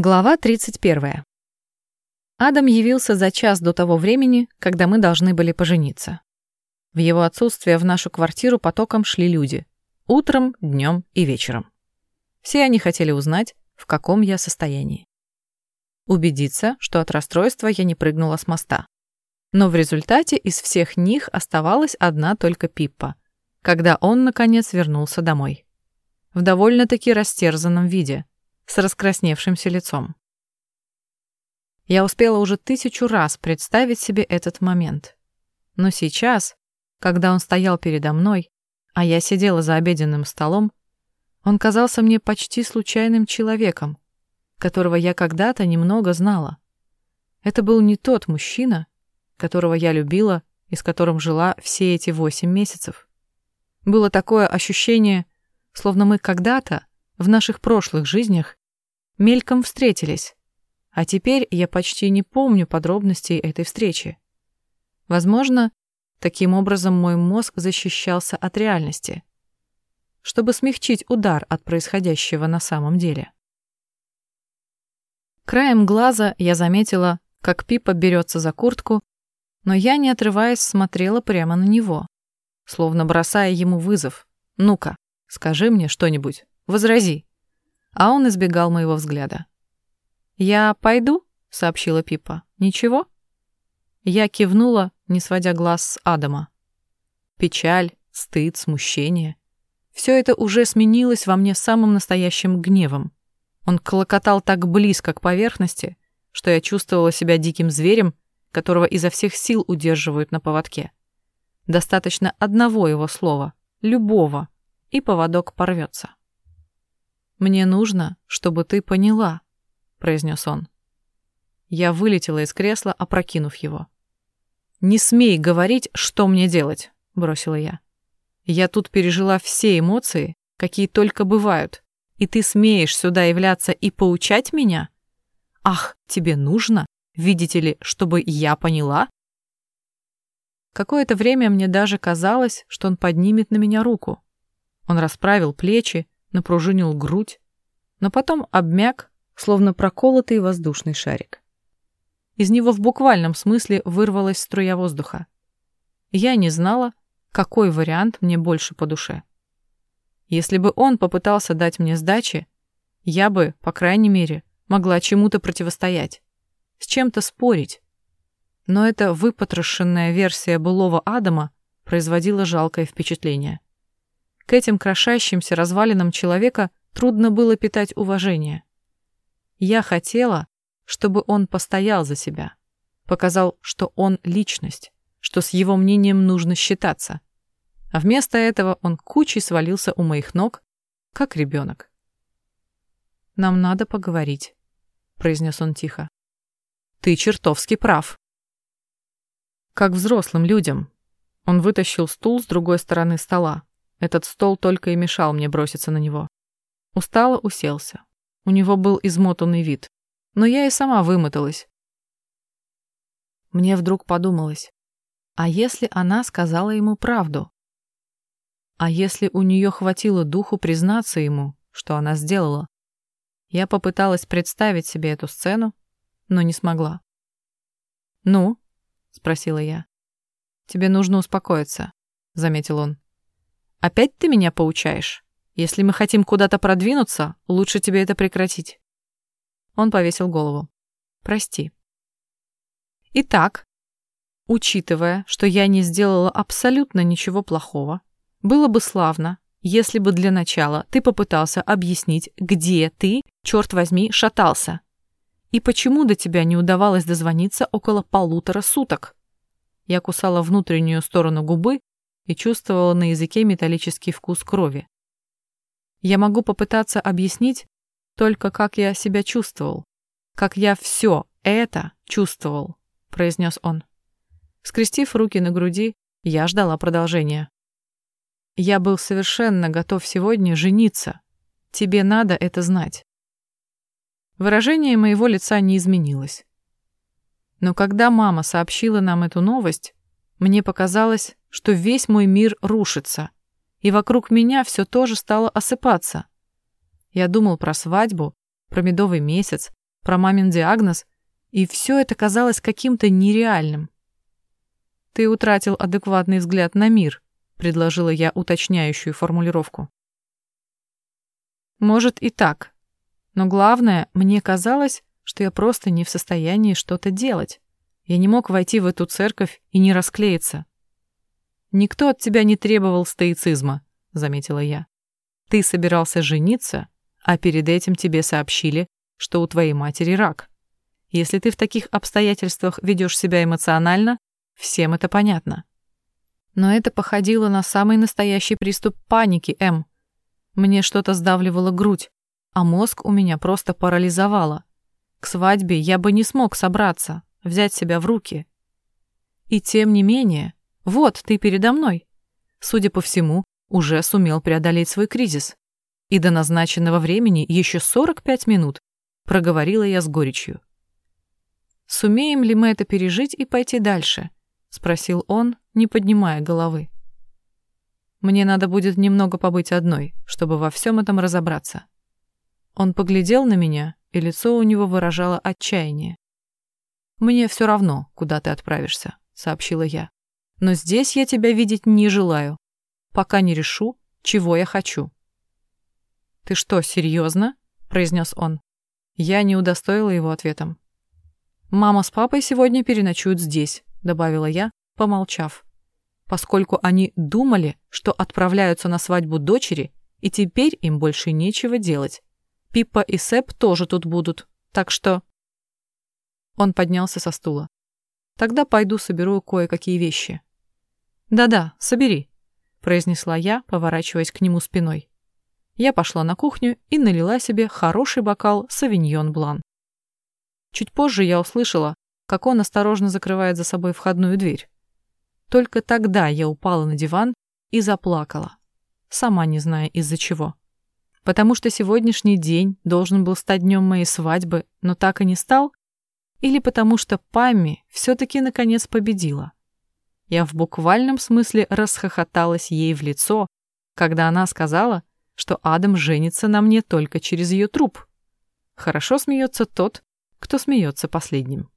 Глава 31. Адам явился за час до того времени, когда мы должны были пожениться. В его отсутствие в нашу квартиру потоком шли люди. Утром, днем и вечером. Все они хотели узнать, в каком я состоянии. Убедиться, что от расстройства я не прыгнула с моста. Но в результате из всех них оставалась одна только Пиппа, когда он, наконец, вернулся домой. В довольно-таки растерзанном виде – с раскрасневшимся лицом. Я успела уже тысячу раз представить себе этот момент. Но сейчас, когда он стоял передо мной, а я сидела за обеденным столом, он казался мне почти случайным человеком, которого я когда-то немного знала. Это был не тот мужчина, которого я любила и с которым жила все эти восемь месяцев. Было такое ощущение, словно мы когда-то, в наших прошлых жизнях, мельком встретились, а теперь я почти не помню подробностей этой встречи. Возможно, таким образом мой мозг защищался от реальности, чтобы смягчить удар от происходящего на самом деле. Краем глаза я заметила, как Пипа берется за куртку, но я, не отрываясь, смотрела прямо на него, словно бросая ему вызов. «Ну-ка, скажи мне что-нибудь, возрази» а он избегал моего взгляда. «Я пойду?» — сообщила Пипа. «Ничего?» Я кивнула, не сводя глаз с Адама. Печаль, стыд, смущение. Все это уже сменилось во мне самым настоящим гневом. Он клокотал так близко к поверхности, что я чувствовала себя диким зверем, которого изо всех сил удерживают на поводке. Достаточно одного его слова, любого, и поводок порвется. «Мне нужно, чтобы ты поняла», — произнес он. Я вылетела из кресла, опрокинув его. «Не смей говорить, что мне делать», — бросила я. «Я тут пережила все эмоции, какие только бывают, и ты смеешь сюда являться и поучать меня? Ах, тебе нужно, видите ли, чтобы я поняла?» Какое-то время мне даже казалось, что он поднимет на меня руку. Он расправил плечи, напружинил грудь, но потом обмяк, словно проколотый воздушный шарик. Из него в буквальном смысле вырвалась струя воздуха. Я не знала, какой вариант мне больше по душе. Если бы он попытался дать мне сдачи, я бы, по крайней мере, могла чему-то противостоять, с чем-то спорить. Но эта выпотрошенная версия былого Адама производила жалкое впечатление. К этим крошащимся развалинам человека трудно было питать уважение. Я хотела, чтобы он постоял за себя, показал, что он личность, что с его мнением нужно считаться. А вместо этого он кучей свалился у моих ног, как ребенок. «Нам надо поговорить», — произнес он тихо. «Ты чертовски прав». Как взрослым людям. Он вытащил стул с другой стороны стола. Этот стол только и мешал мне броситься на него. Устало уселся. У него был измотанный вид. Но я и сама вымоталась. Мне вдруг подумалось, а если она сказала ему правду? А если у нее хватило духу признаться ему, что она сделала? Я попыталась представить себе эту сцену, но не смогла. «Ну?» — спросила я. «Тебе нужно успокоиться», — заметил он. Опять ты меня поучаешь? Если мы хотим куда-то продвинуться, лучше тебе это прекратить. Он повесил голову. Прости. Итак, учитывая, что я не сделала абсолютно ничего плохого, было бы славно, если бы для начала ты попытался объяснить, где ты, черт возьми, шатался. И почему до тебя не удавалось дозвониться около полутора суток? Я кусала внутреннюю сторону губы, и чувствовала на языке металлический вкус крови. Я могу попытаться объяснить только, как я себя чувствовал, как я все это чувствовал, произнес он. Скрестив руки на груди, я ждала продолжения. Я был совершенно готов сегодня жениться. Тебе надо это знать. Выражение моего лица не изменилось. Но когда мама сообщила нам эту новость, мне показалось, что весь мой мир рушится, и вокруг меня все тоже стало осыпаться. Я думал про свадьбу, про медовый месяц, про мамин диагноз, и все это казалось каким-то нереальным. «Ты утратил адекватный взгляд на мир», — предложила я уточняющую формулировку. «Может и так. Но главное, мне казалось, что я просто не в состоянии что-то делать. Я не мог войти в эту церковь и не расклеиться. «Никто от тебя не требовал стоицизма», — заметила я. «Ты собирался жениться, а перед этим тебе сообщили, что у твоей матери рак. Если ты в таких обстоятельствах ведешь себя эмоционально, всем это понятно». Но это походило на самый настоящий приступ паники, М. Мне что-то сдавливало грудь, а мозг у меня просто парализовало. К свадьбе я бы не смог собраться, взять себя в руки. И тем не менее, вот ты передо мной. Судя по всему, уже сумел преодолеть свой кризис. И до назначенного времени еще 45 минут, проговорила я с горечью. Сумеем ли мы это пережить и пойти дальше? спросил он, не поднимая головы. Мне надо будет немного побыть одной, чтобы во всем этом разобраться. Он поглядел на меня, и лицо у него выражало отчаяние. «Мне все равно, куда ты отправишься», — сообщила я. «Но здесь я тебя видеть не желаю, пока не решу, чего я хочу». «Ты что, серьезно?» — произнес он. Я не удостоила его ответом. «Мама с папой сегодня переночуют здесь», — добавила я, помолчав. Поскольку они думали, что отправляются на свадьбу дочери, и теперь им больше нечего делать. Пиппа и Сэп тоже тут будут, так что...» Он поднялся со стула. «Тогда пойду соберу кое-какие вещи». «Да-да, собери», — произнесла я, поворачиваясь к нему спиной. Я пошла на кухню и налила себе хороший бокал савиньон блан. Чуть позже я услышала, как он осторожно закрывает за собой входную дверь. Только тогда я упала на диван и заплакала, сама не зная из-за чего. Потому что сегодняшний день должен был стать днем моей свадьбы, но так и не стал, или потому что Памми все-таки наконец победила. Я в буквальном смысле расхохоталась ей в лицо, когда она сказала, что Адам женится на мне только через ее труп. Хорошо смеется тот, кто смеется последним.